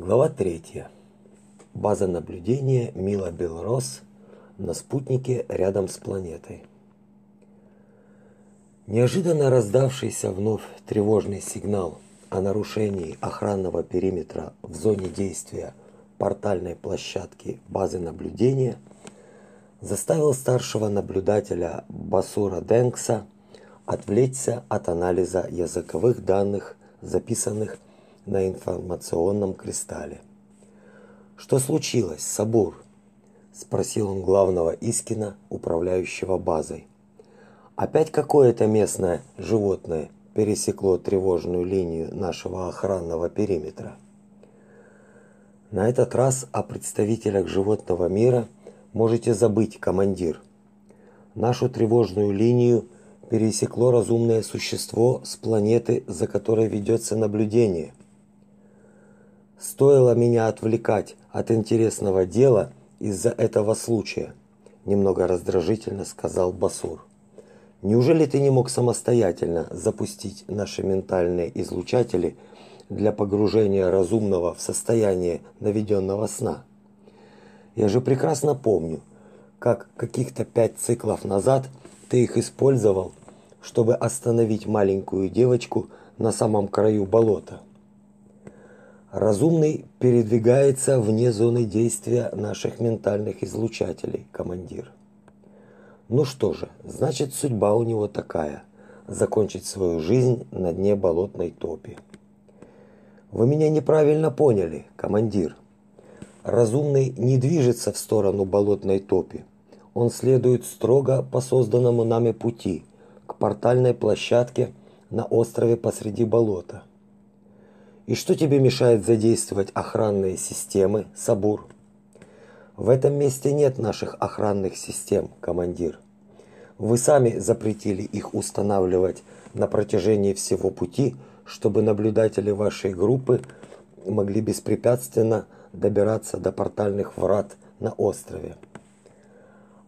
Глава 3. База наблюдения Мила Белрос на спутнике рядом с планетой. Неожиданно раздавшийся вновь тревожный сигнал о нарушении охранного периметра в зоне действия портальной площадки базы наблюдения заставил старшего наблюдателя Басура Денкса отвлечься от анализа языковых данных, записанных на информационном кристалле. Что случилось, Сабур? спросил он главного Искина, управляющего базой. Опять какое-то местное животное пересекло тревожную линию нашего охранного периметра. На этот раз о представителях животного мира можете забыть, командир. Нашу тревожную линию пересекло разумное существо с планеты, за которой ведется наблюдение. Стоило меня отвлекать от интересного дела из-за этого случая, немного раздражительно сказал Басур. Неужели ты не мог самостоятельно запустить наши ментальные излучатели для погружения разумного в состояние наведенного сна? Я же прекрасно помню, как каких-то пять циклов назад ты их использовал, чтобы остановить маленькую девочку на самом краю болота. Разумный передвигается вне зоны действия наших ментальных излучателей, командир. Ну что же, значит, судьба у него такая закончить свою жизнь на дне болотной топи. Вы меня неправильно поняли, командир. Разумный не движется в сторону болотной топи. Он следует строго по созданному нами пути к портальной площадке на острове посреди болота. И что тебе мешает задействовать охранные системы, Сабур? В этом месте нет наших охранных систем, командир. Вы сами запретили их устанавливать на протяжении всего пути, чтобы наблюдатели вашей группы могли беспрепятственно добираться до портальных врат на острове.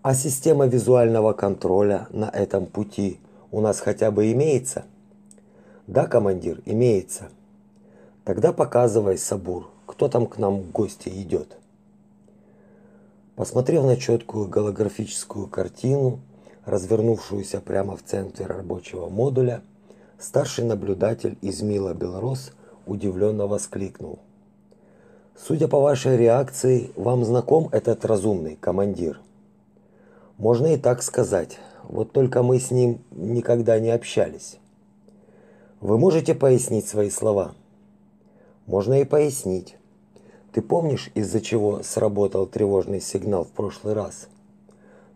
А система визуального контроля на этом пути у нас хотя бы имеется? Да, командир, имеется. Тогда показывай, Сабур, кто там к нам в гости идет. Посмотрев на четкую голографическую картину, развернувшуюся прямо в центре рабочего модуля, старший наблюдатель из Мила Белорус удивленно воскликнул. Судя по вашей реакции, вам знаком этот разумный командир. Можно и так сказать. Вот только мы с ним никогда не общались. Вы можете пояснить свои слова? Можно и пояснить. Ты помнишь, из-за чего сработал тревожный сигнал в прошлый раз?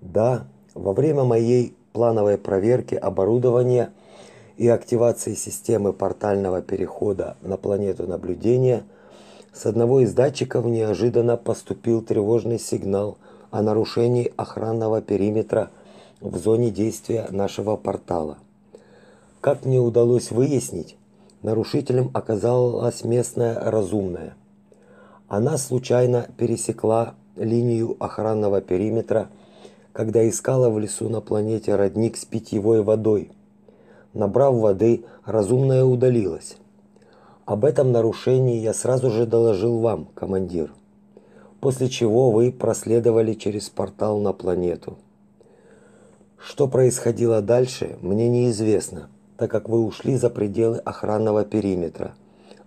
Да, во время моей плановой проверки оборудования и активации системы портального перехода на планету наблюдения с одного из датчиков неожиданно поступил тревожный сигнал о нарушении охранного периметра в зоне действия нашего портала. Как мне удалось выяснить, нарушителем оказалась местная разумная. Она случайно пересекла линию охранного периметра, когда искала в лесу на планете родник с питьевой водой. Набрав воды, разумная удалилась. Об этом нарушении я сразу же доложил вам, командир. После чего вы проследовали через портал на планету. Что происходило дальше, мне неизвестно так как вы ушли за пределы охранного периметра,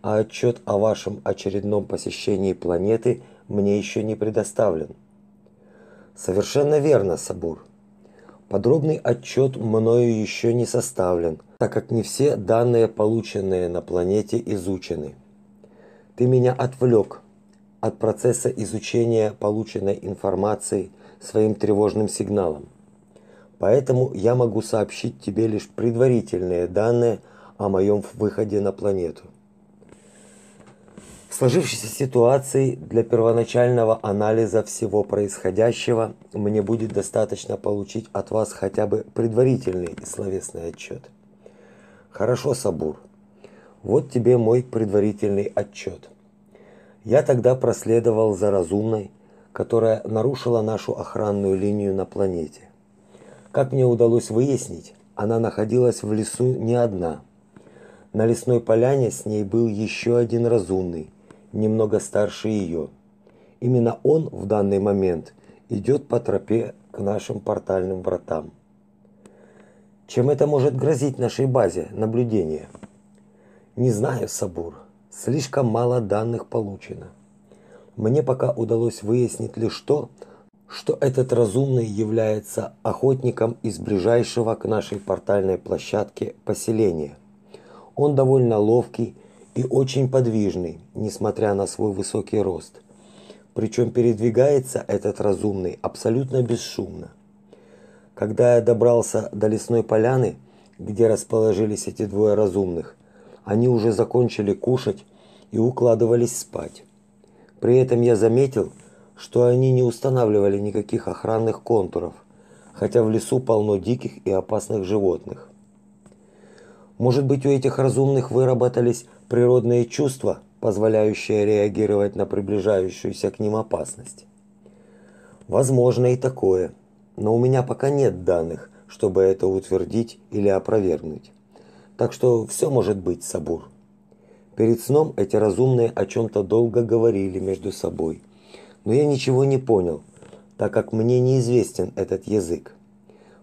а отчет о вашем очередном посещении планеты мне еще не предоставлен. Совершенно верно, Сабур. Подробный отчет мною еще не составлен, так как не все данные, полученные на планете, изучены. Ты меня отвлек от процесса изучения полученной информации своим тревожным сигналом. Поэтому я могу сообщить тебе лишь предварительные данные о моем выходе на планету. В сложившейся ситуации для первоначального анализа всего происходящего мне будет достаточно получить от вас хотя бы предварительный словесный отчет. Хорошо, Сабур. Вот тебе мой предварительный отчет. Я тогда проследовал за разумной, которая нарушила нашу охранную линию на планете. Как мне удалось выяснить, она находилась в лесу не одна. На лесной поляне с ней был еще один разумный, немного старше ее. Именно он в данный момент идет по тропе к нашим портальным вратам. Чем это может грозить нашей базе наблюдения? Не знаю, Сабур. Слишком мало данных получено. Мне пока удалось выяснить лишь то, что этот разумный является охотником из ближайшего к нашей портальной площадке поселения. Он довольно ловкий и очень подвижный, несмотря на свой высокий рост. Причем передвигается этот разумный абсолютно бесшумно. Когда я добрался до лесной поляны, где расположились эти двое разумных, они уже закончили кушать и укладывались спать. При этом я заметил, что они не устанавливали никаких охранных контуров, хотя в лесу полно диких и опасных животных. Может быть, у этих разумных выработались природные чувства, позволяющие реагировать на приближающуюся к ним опасность. Возможно и такое, но у меня пока нет данных, чтобы это утвердить или опровергнуть. Так что все может быть, Сабур. Перед сном эти разумные о чем то долго говорили между собой, но я ничего не понял, так как мне неизвестен этот язык.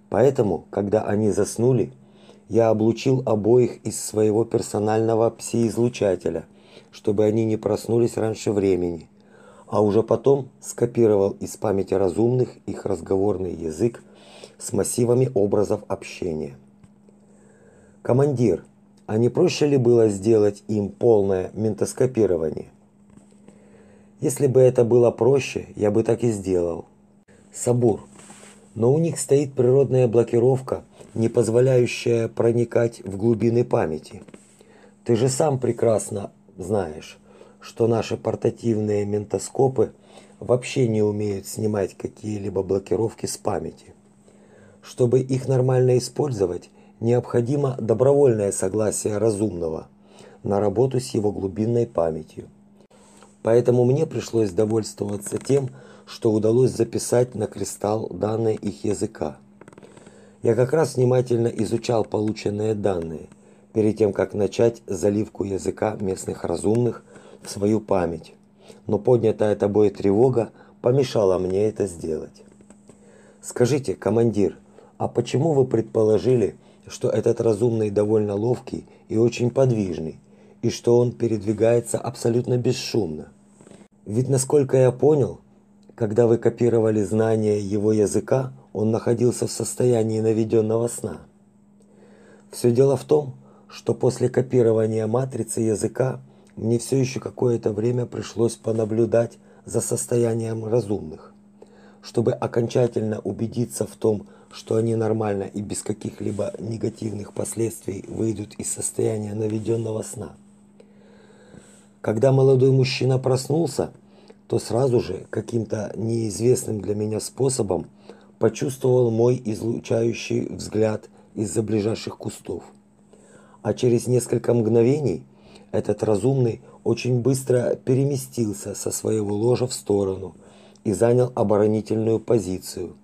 Поэтому, когда они заснули, я облучил обоих из своего персонального пси-излучателя, чтобы они не проснулись раньше времени, а уже потом скопировал из памяти разумных их разговорный язык с массивами образов общения. Командир, а не проще ли было сделать им полное ментоскопирование? Если бы это было проще, я бы так и сделал. Сабур. Но у них стоит природная блокировка, не позволяющая проникать в глубины памяти. Ты же сам прекрасно знаешь, что наши портативные ментоскопы вообще не умеют снимать какие-либо блокировки с памяти. Чтобы их нормально использовать, необходимо добровольное согласие разумного на работу с его глубинной памятью. Поэтому мне пришлось довольствоваться тем, что удалось записать на кристалл данные их языка. Я как раз внимательно изучал полученные данные перед тем, как начать заливку языка местных разумных в свою память. Но поднятая тобой тревога помешала мне это сделать. Скажите, командир, а почему вы предположили, что этот разумный довольно ловкий и очень подвижный, и что он передвигается абсолютно бесшумно? Ведь насколько я понял, когда вы копировали знания его языка, он находился в состоянии наведенного сна. Все дело в том, что после копирования матрицы языка мне все еще какое-то время пришлось понаблюдать за состоянием разумных, чтобы окончательно убедиться в том, что они нормально и без каких-либо негативных последствий выйдут из состояния наведенного сна. Когда молодой мужчина проснулся, то сразу же каким-то неизвестным для меня способом почувствовал мой излучающий взгляд из-за ближайших кустов. А через несколько мгновений этот разумный очень быстро переместился со своего ложа в сторону и занял оборонительную позицию,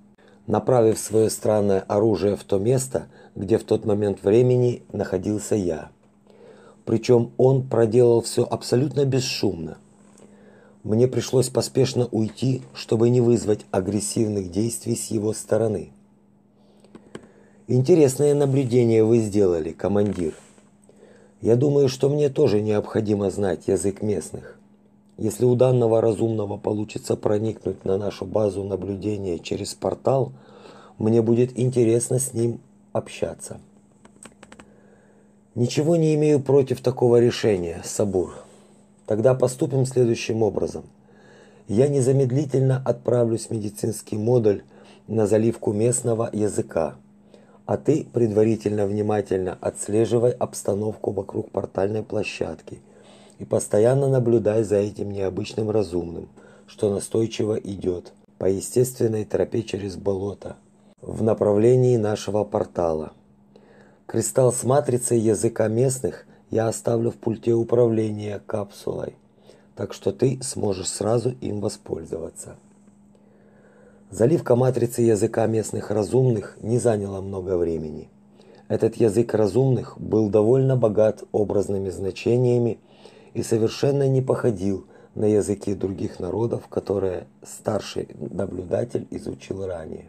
направив свое странное оружие в то место, где в тот момент времени находился я. Причем он проделал все абсолютно бесшумно. Мне пришлось поспешно уйти, чтобы не вызвать агрессивных действий с его стороны. Интересное наблюдение вы сделали, командир. Я думаю, что мне тоже необходимо знать язык местных. Если у данного разумного получится проникнуть на нашу базу наблюдения через портал, мне будет интересно с ним общаться. Ничего не имею против такого решения, Сабур. Тогда поступим следующим образом. Я незамедлительно отправлюсь в медицинский модуль на заливку местного языка, а ты предварительно внимательно отслеживай обстановку вокруг портальной площадки и постоянно наблюдай за этим необычным разумным, что настойчиво идет по естественной тропе через болото в направлении нашего портала. Кристалл с матрицей языка местных я оставлю в пульте управления капсулой, так что ты сможешь сразу им воспользоваться. Заливка матрицы языка местных разумных не заняла много времени. Этот язык разумных был довольно богат образными значениями и совершенно не походил на языке других народов, которые старший наблюдатель изучил ранее.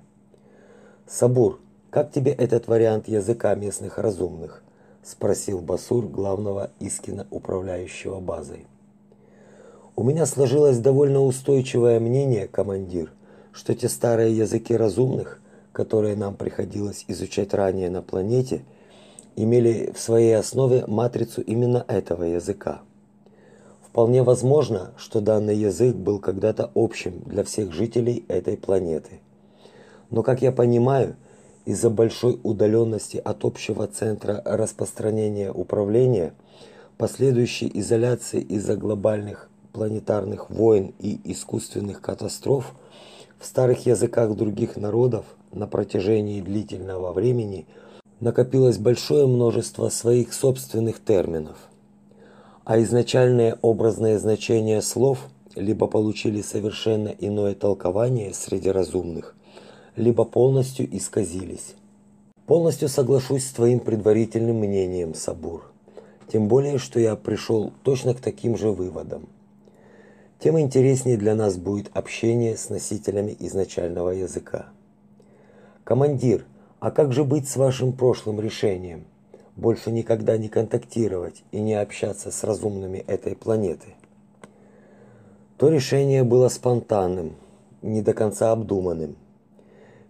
Сабур, как тебе этот вариант языка местных разумных? спросил Басур главного Искина управляющего базой. У меня сложилось довольно устойчивое мнение, командир, что те старые языки разумных, которые нам приходилось изучать ранее на планете, имели в своей основе матрицу именно этого языка. Вполне возможно, что данный язык был когда-то общим для всех жителей этой планеты. Но, как я понимаю, из-за большой удаленности от общего центра распространения управления, последующей изоляции из-за глобальных планетарных войн и искусственных катастроф, в старых языках других народов на протяжении длительного времени накопилось большое множество своих собственных терминов – а изначальные образные значения слов либо получили совершенно иное толкование среди разумных, либо полностью исказились. Полностью соглашусь с твоим предварительным мнением, Сабур. Тем более, что я пришел точно к таким же выводам. Тем интереснее для нас будет общение с носителями изначального языка. Командир, а как же быть с вашим прошлым решением? больше никогда не контактировать и не общаться с разумными этой планеты. То решение было спонтанным, не до конца обдуманным.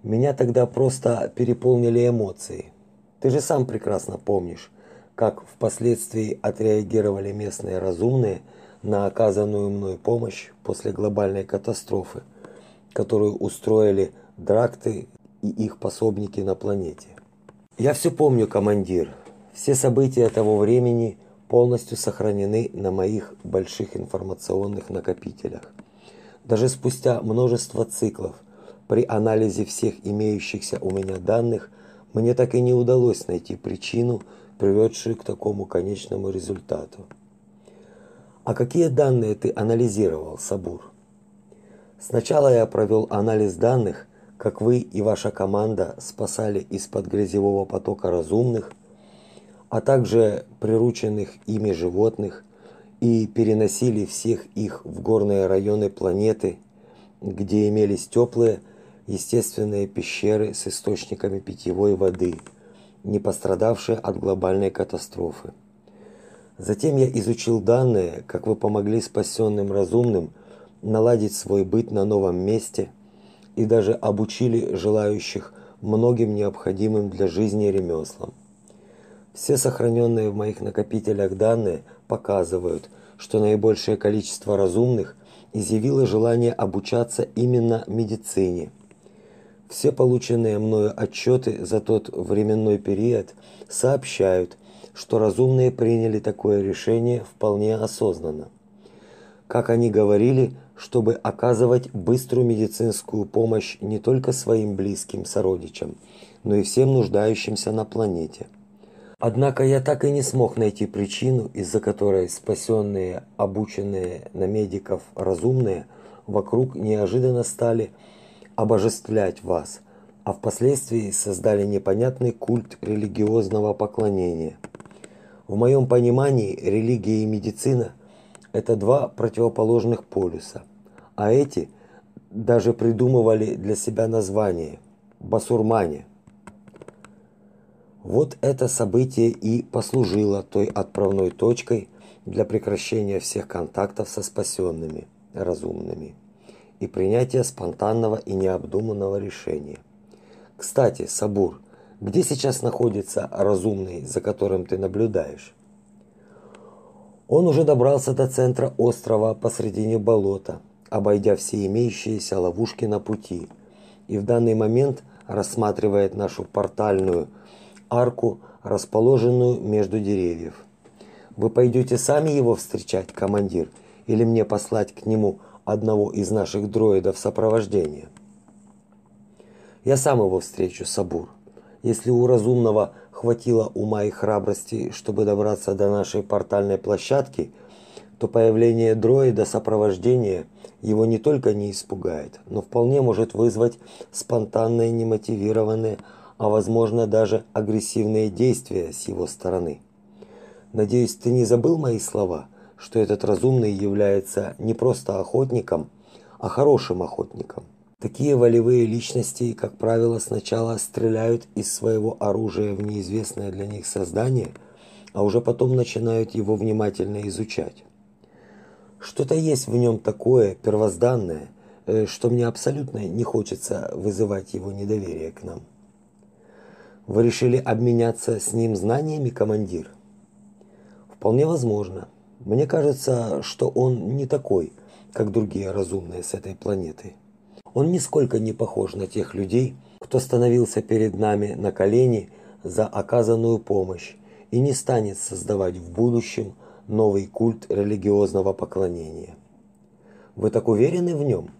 Меня тогда просто переполнили эмоции. Ты же сам прекрасно помнишь, как впоследствии отреагировали местные разумные на оказанную мной помощь после глобальной катастрофы, которую устроили дракты и их пособники на планете. Я все помню, командир, все события того времени полностью сохранены на моих больших информационных накопителях. Даже спустя множество циклов при анализе всех имеющихся у меня данных мне так и не удалось найти причину, приведшую к такому конечному результату. А какие данные ты анализировал, Сабур? Сначала я провел анализ данных, как вы и ваша команда спасали из-под грязевого потока разумных а также прирученных ими животных и переносили всех их в горные районы планеты, где имелись теплые естественные пещеры с источниками питьевой воды, не пострадавшие от глобальной катастрофы. Затем я изучил данные, как вы помогли спасенным разумным наладить свой быт на новом месте и даже обучили желающих многим необходимым для жизни ремеслам. Все сохраненные в моих накопителях данные показывают, что наибольшее количество разумных изъявило желание обучаться именно медицине. Все полученные мною отчеты за тот временной период сообщают, что разумные приняли такое решение вполне осознанно. Как они говорили, чтобы оказывать быструю медицинскую помощь не только своим близким сородичам, но и всем нуждающимся на планете – Однако я так и не смог найти причину, из-за которой спасенные, обученные на медиков разумные вокруг неожиданно стали обожествлять вас, а впоследствии создали непонятный культ религиозного поклонения. В моем понимании религия и медицина – это два противоположных полюса, а эти даже придумывали для себя название – басурмане. Вот это событие и послужило той отправной точкой для прекращения всех контактов со спасенными, разумными и принятия спонтанного и необдуманного решения. Кстати, Сабур, где сейчас находится разумный, за которым ты наблюдаешь? Он уже добрался до центра острова посредине болота, обойдя все имеющиеся ловушки на пути, и в данный момент рассматривает нашу портальную арку, расположенную между деревьев. Вы пойдете сами его встречать, командир, или мне послать к нему одного из наших дроидов сопровождения? Я сам его встречу, Сабур. Если у разумного хватило ума и храбрости, чтобы добраться до нашей портальной площадки, то появление дроида сопровождения его не только не испугает, но вполне может вызвать спонтанное немотивированное а возможно даже агрессивные действия с его стороны. Надеюсь, ты не забыл мои слова, что этот разумный является не просто охотником, а хорошим охотником. Такие волевые личности, как правило, сначала стреляют из своего оружия в неизвестное для них создание, а уже потом начинают его внимательно изучать. Что-то есть в нем такое первозданное, э, что мне абсолютно не хочется вызывать его недоверие к нам. Вы решили обменяться с ним знаниями, командир? Вполне возможно. Мне кажется, что он не такой, как другие разумные с этой планеты. Он нисколько не похож на тех людей, кто становился перед нами на колени за оказанную помощь и не станет создавать в будущем новый культ религиозного поклонения. Вы так уверены в нем?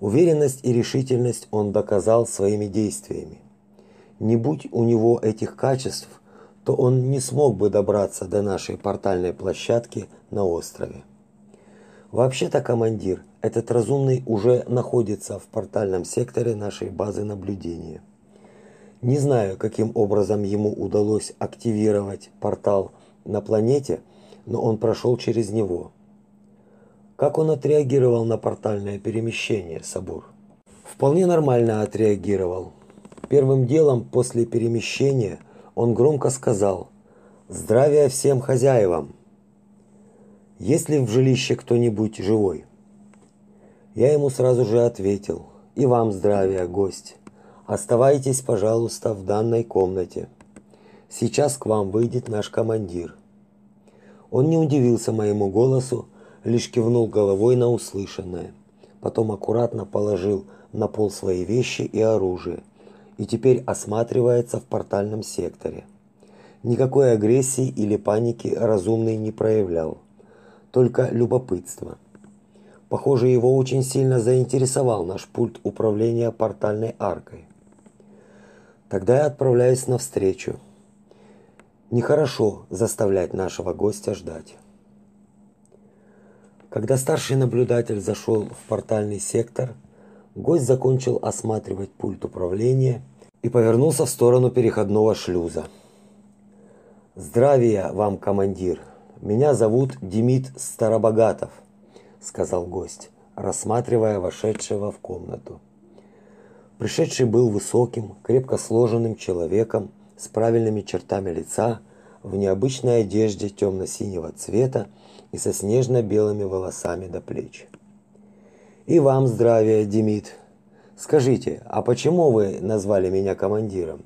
Уверенность и решительность он доказал своими действиями. Не будь у него этих качеств, то он не смог бы добраться до нашей портальной площадки на острове. Вообще-то, командир, этот разумный уже находится в портальном секторе нашей базы наблюдения. Не знаю, каким образом ему удалось активировать портал на планете, но он прошел через него. Как он отреагировал на портальное перемещение, Сабур? Вполне нормально отреагировал. Первым делом после перемещения он громко сказал «Здравия всем хозяевам!» Есть ли в жилище кто-нибудь живой? Я ему сразу же ответил: "И вам здравия, гость. Оставайтесь, пожалуйста, в данной комнате. Сейчас к вам выйдет наш командир". Он не удивился моему голосу, лишь кивнул головой на услышанное. Потом аккуратно положил на пол свои вещи и оружие и теперь осматривается в портальном секторе. Никакой агрессии или паники разумный не проявлял только любопытство. Похоже, его очень сильно заинтересовал наш пульт управления портальной аркой. Тогда я отправляюсь навстречу. Нехорошо заставлять нашего гостя ждать. Когда старший наблюдатель зашел в портальный сектор, гость закончил осматривать пульт управления и повернулся в сторону переходного шлюза. Здравия вам, командир, меня зовут Демид Старобогатов, сказал гость, рассматривая вошедшего в комнату. Пришедший был высоким, крепко сложенным человеком с правильными чертами лица, в необычной одежде темно-синего цвета и со снежно-белыми волосами до плеч. И вам здравия, Демид. Скажите, а почему вы назвали меня командиром?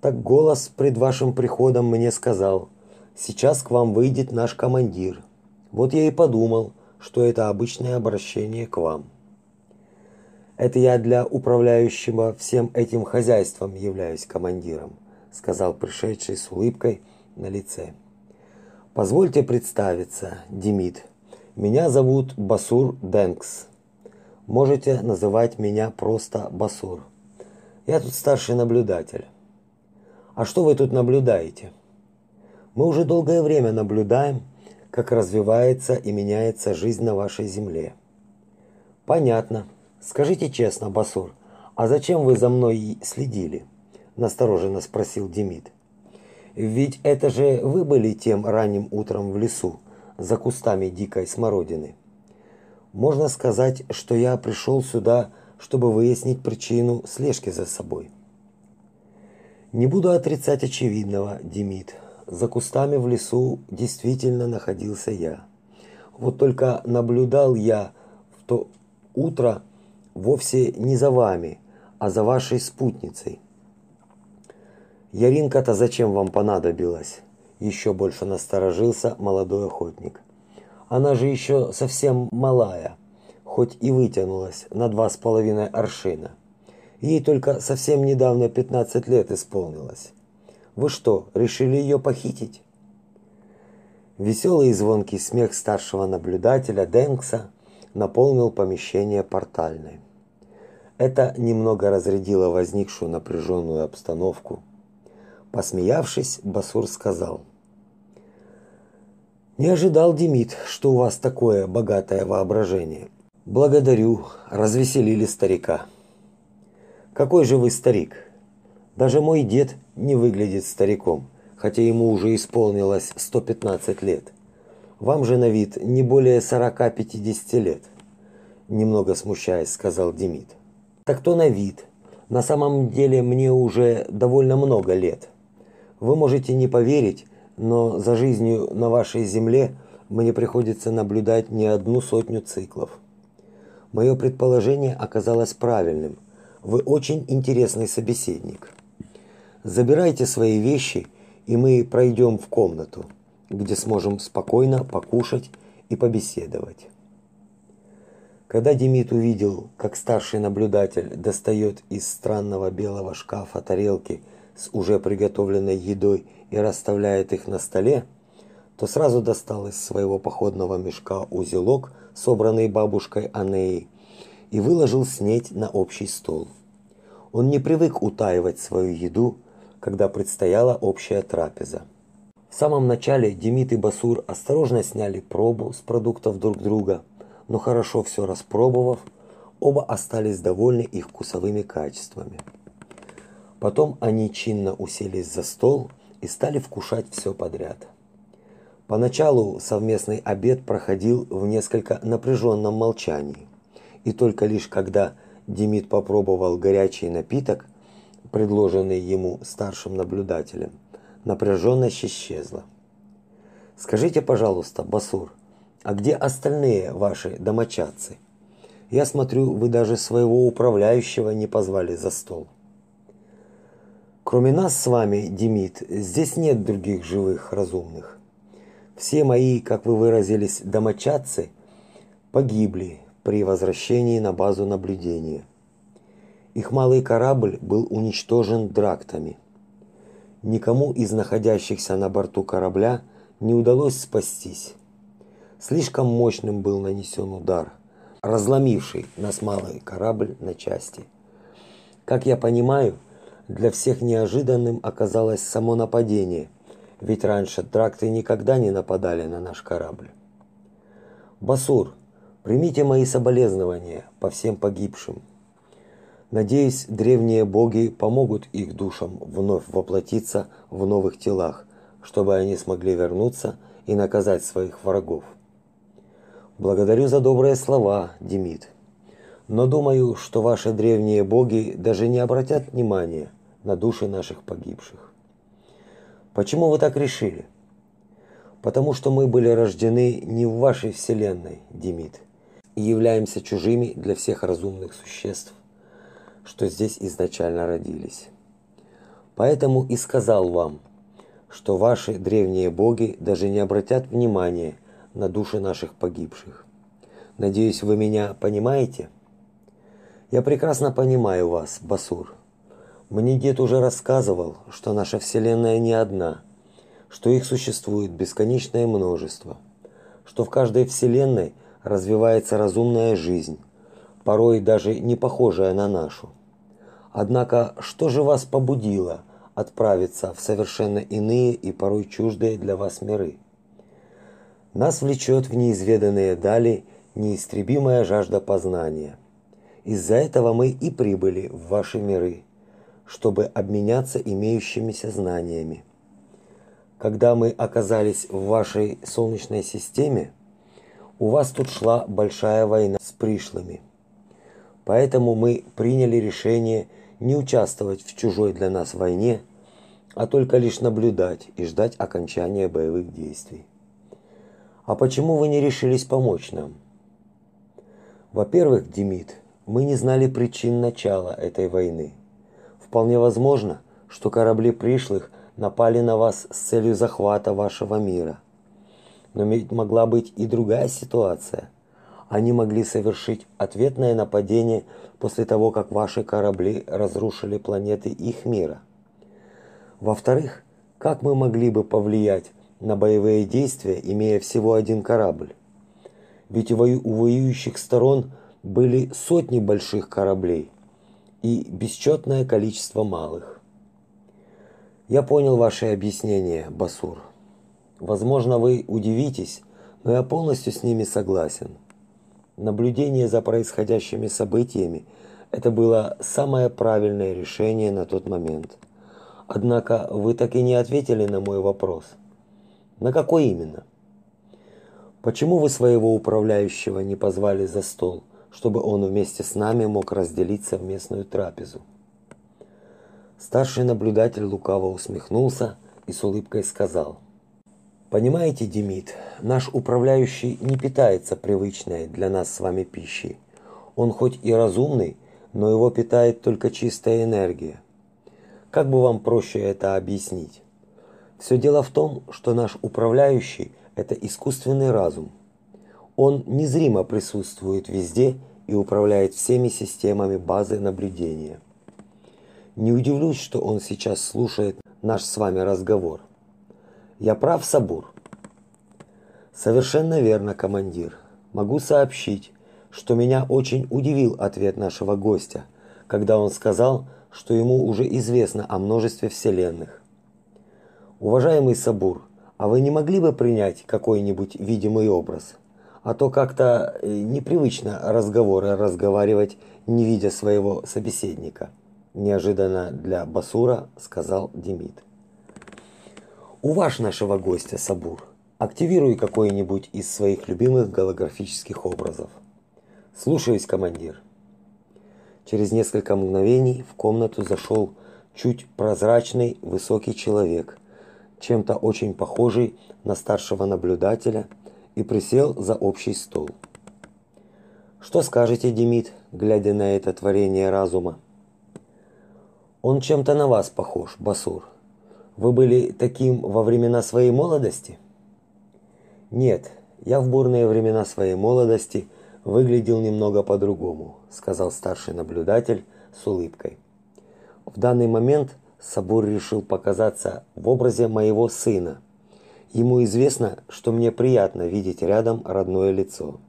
Так голос пред вашим приходом мне сказал: Сейчас к вам выйдет наш командир. Вот я и подумал, что это обычное обращение к вам. Это я для управляющего всем этим хозяйством являюсь командиром, сказал пришедший с улыбкой на лице. Позвольте представиться, Демид. Меня зовут Басур Денкс. Можете называть меня просто Басур. Я тут старший наблюдатель. А что вы тут наблюдаете? Мы уже долгое время наблюдаем, как развивается и меняется жизнь на вашей земле. Понятно. Скажите честно, Басур, а зачем вы за мной следили? настороженно спросил Демид. Ведь это же вы были тем ранним утром в лесу за кустами дикой смородины. Можно сказать, что я пришел сюда, чтобы выяснить причину слежки за собой. Не буду отрицать очевидного, Демид за кустами в лесу действительно находился я. Вот только наблюдал я в то утро вовсе не за вами, а за вашей спутницей. Яринка-то зачем вам понадобилась? Еще больше насторожился молодой охотник. Она же еще совсем малая, хоть и вытянулась на два с половиной аршина. Ей только совсем недавно 15 лет исполнилось. Вы что, решили ее похитить? Веселый и звонкий смех старшего наблюдателя Денкса наполнил помещение портальной. Это немного разрядило возникшую напряженную обстановку. Посмеявшись, Басур сказал: "Не ожидал, Демид, что у вас такое богатое воображение. Благодарю, развеселили старика. Какой же вы старик? Даже мой дед не выглядит стариком, хотя ему уже исполнилось 115 лет. Вам же на вид не более 40-50 лет, немного смущаясь, сказал Демид. Так то на вид. На самом деле мне уже довольно много лет. Вы можете не поверить, но за жизнью на вашей земле мне приходится наблюдать не одну сотню циклов. Мое предположение оказалось правильным. Вы очень интересный собеседник. Забирайте свои вещи, и мы пройдем в комнату, где сможем спокойно покушать и побеседовать. Когда Демид увидел, как старший наблюдатель достает из странного белого шкафа тарелки с уже приготовленной едой и расставляет их на столе, то сразу достал из своего походного мешка узелок собранный бабушкой Анеей, и выложил снеть на общий стол. Он не привык утаивать свою еду, когда предстояла общая трапеза. В самом начале Демид и Басур осторожно сняли пробу с продуктов друг друга, но хорошо все распробовав, оба остались довольны их вкусовыми качествами. Потом они чинно уселись за стол и стали вкушать все подряд. Поначалу совместный обед проходил в несколько напряженном молчании. И только лишь когда Демид попробовал горячий напиток, предложенный ему старшим наблюдателем, напряженность исчезла. Скажите, пожалуйста, Басур, а где остальные ваши домочадцы? Я смотрю, вы даже своего управляющего не позвали за стол. Кроме нас с вами, Демид, здесь нет других живых разумных. Все мои, как вы выразились, домочадцы погибли при возвращении на базу наблюдения. Их малый корабль был уничтожен драктами. Никому из находящихся на борту корабля не удалось спастись. Слишком мощным был нанесен удар, разломивший нас малый корабль на части. Как я понимаю, для всех неожиданным оказалось само нападение – ведь раньше тракты никогда не нападали на наш корабль. Басур, примите мои соболезнования по всем погибшим. Надеюсь, древние боги помогут их душам вновь воплотиться в новых телах, чтобы они смогли вернуться и наказать своих врагов. Благодарю за добрые слова, Демид. Но думаю, что ваши древние боги даже не обратят внимания на души наших погибших. Почему вы так решили? Потому что мы были рождены не в вашей вселенной, Демид, и являемся чужими для всех разумных существ, что здесь изначально родились. Поэтому и сказал вам, что ваши древние боги даже не обратят внимания на души наших погибших. Надеюсь, вы меня понимаете? Я прекрасно понимаю вас, Басур. Мне дед уже рассказывал, что наша Вселенная не одна, что их существует бесконечное множество, что в каждой Вселенной развивается разумная жизнь, порой даже не похожая на нашу. Однако, что же вас побудило отправиться в совершенно иные и порой чуждые для вас миры? Нас влечет в неизведанные дали неистребимая жажда познания. Из-за этого мы и прибыли в ваши миры чтобы обменяться имеющимися знаниями. Когда мы оказались в вашей солнечной системе, у вас тут шла большая война с пришлыми. Поэтому мы приняли решение не участвовать в чужой для нас войне, а только лишь наблюдать и ждать окончания боевых действий. А почему вы не решились помочь нам? Во-первых, Демид, мы не знали причин начала этой войны. Вполне возможно, что корабли пришлых напали на вас с целью захвата вашего мира. Но ведь могла быть и другая ситуация. Они могли совершить ответное нападение после того, как ваши корабли разрушили планеты их мира. Во-вторых, как мы могли бы повлиять на боевые действия, имея всего один корабль? Ведь у воюющих сторон были сотни больших кораблей – и бесчетное количество малых. Я понял ваше объяснение, Басур. Возможно, вы удивитесь, но я полностью с ними согласен. Наблюдение за происходящими событиями это было самое правильное решение на тот момент. Однако вы так и не ответили на мой вопрос. На какой именно? Почему вы своего управляющего не позвали за стол, чтобы он вместе с нами мог разделить совместную трапезу? Старший наблюдатель лукаво усмехнулся и с улыбкой сказал: Понимаете, Демид, наш управляющий не питается привычной для нас с вами пищей. Он хоть и разумный, но его питает только чистая энергия. Как бы вам проще это объяснить? Все дело в том, что наш управляющий это искусственный разум. Он незримо присутствует везде и управляет всеми системами базы наблюдения. Не удивлюсь, что он сейчас слушает наш с вами разговор. Я прав, Сабур? Совершенно верно, командир. Могу сообщить, что меня очень удивил ответ нашего гостя, когда он сказал, что ему уже известно о множестве вселенных. Уважаемый Сабур, а вы не могли бы принять какой-нибудь видимый образ? А то как-то э, непривычно разговоры разговаривать, не видя своего собеседника, неожиданно для Басура сказал Демид. Уваж нашего гостя, Сабур. Активируй какой-нибудь из своих любимых голографических образов. Слушаюсь, командир. Через несколько мгновений в комнату зашел чуть прозрачный высокий человек, чем-то очень похожий на старшего наблюдателя, и присел за общий стол. Что скажете, Демид, глядя на это творение разума? Он чем-то на вас похож, Басур. Вы были таким во времена своей молодости? Нет, я в бурные времена своей молодости – выглядел немного по-другому, сказал старший наблюдатель с улыбкой. В данный момент Сабур решил показаться в образе моего сына. Ему известно, что мне приятно видеть рядом родное лицо.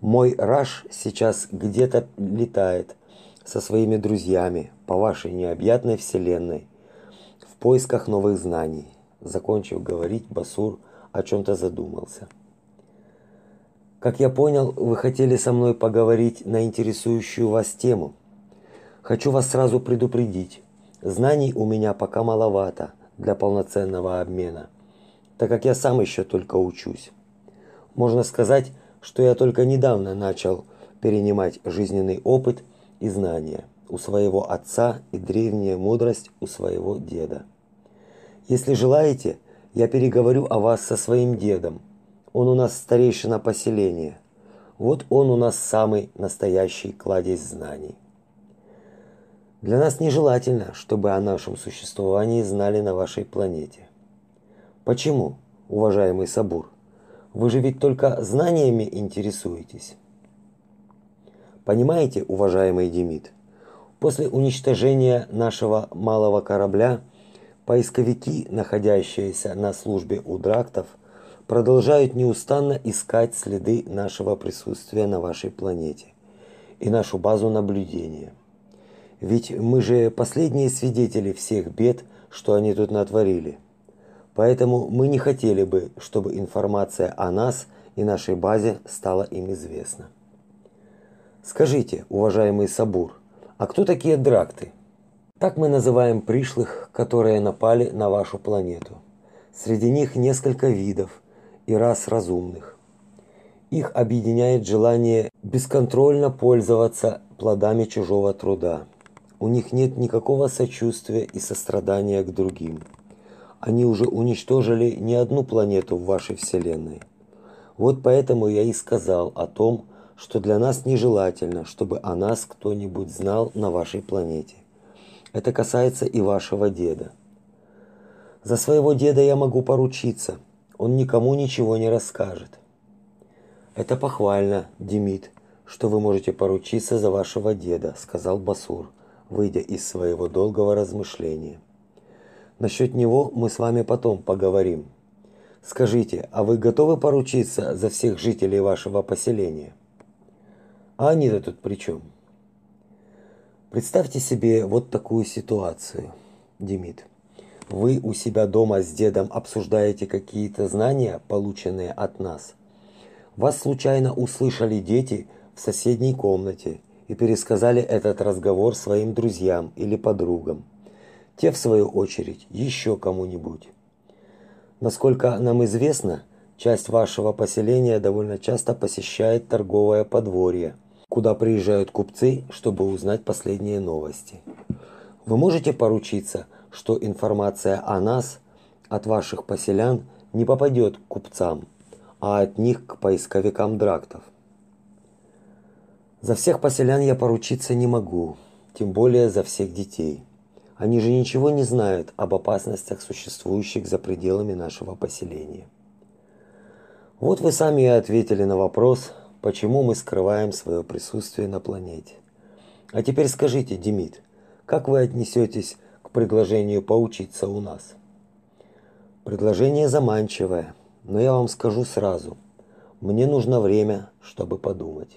Мой Раш сейчас где-то летает со своими друзьями по вашей необъятной вселенной в поисках новых знаний. Закончив говорить, Басур о чем то задумался. Как я понял, вы хотели со мной поговорить на интересующую вас тему. Хочу вас сразу предупредить. Знаний у меня пока маловато для полноценного обмена, так как я сам еще только учусь. Можно сказать, что я только недавно начал перенимать жизненный опыт и знания у своего отца и древняя мудрость у своего деда. Если желаете, я переговорю о вас со своим дедом – он у нас старейшина поселения. Вот он у нас самый настоящий кладезь знаний. Для нас нежелательно, чтобы о нашем существовании знали на вашей планете. Почему, уважаемый Сабур? Вы же ведь только знаниями интересуетесь. Понимаете, уважаемый Демид, после уничтожения нашего малого корабля поисковики, находящиеся на службе у драктов, продолжают неустанно искать следы нашего присутствия на вашей планете и нашу базу наблюдения. Ведь мы же последние свидетели всех бед, что они тут натворили. Поэтому мы не хотели бы, чтобы информация о нас и нашей базе стала им известна. Скажите, уважаемый Сабур, а кто такие дракты? Так мы называем пришлых, которые напали на вашу планету. Среди них несколько видов, и рас разумных. Их объединяет желание бесконтрольно пользоваться плодами чужого труда. У них нет никакого сочувствия и сострадания к другим. Они уже уничтожили не одну планету в вашей вселенной. Вот поэтому я и сказал о том, что для нас нежелательно, чтобы о нас кто-нибудь знал на вашей планете. Это касается и вашего деда. За своего деда я могу поручиться – он никому ничего не расскажет. Это похвально, Демид, что вы можете поручиться за вашего деда, сказал Басур, выйдя из своего долгого размышления. Насчет него мы с вами потом поговорим. Скажите, а вы готовы поручиться за всех жителей вашего поселения? А они-то тут при чем? Представьте себе вот такую ситуацию, Демид. Вы у себя дома с дедом обсуждаете какие-то знания, полученные от нас. Вас случайно услышали дети в соседней комнате и пересказали этот разговор своим друзьям или подругам. Те в свою очередь еще кому-нибудь. Насколько нам известно, Часть вашего поселения довольно часто посещает торговое подворье, куда приезжают купцы, чтобы узнать последние новости. Вы можете поручиться, что информация о нас от ваших поселян не попадет к купцам, а от них к поисковикам драктов. За всех поселян я поручиться не могу, тем более за всех детей. Они же ничего не знают об опасностях, существующих за пределами нашего поселения. Вот вы сами и ответили на вопрос, почему мы скрываем свое присутствие на планете. А теперь скажите, Демид, как вы отнесетесь к предложению поучиться у нас? Предложение заманчивое, но я вам скажу сразу. Мне нужно время, чтобы подумать.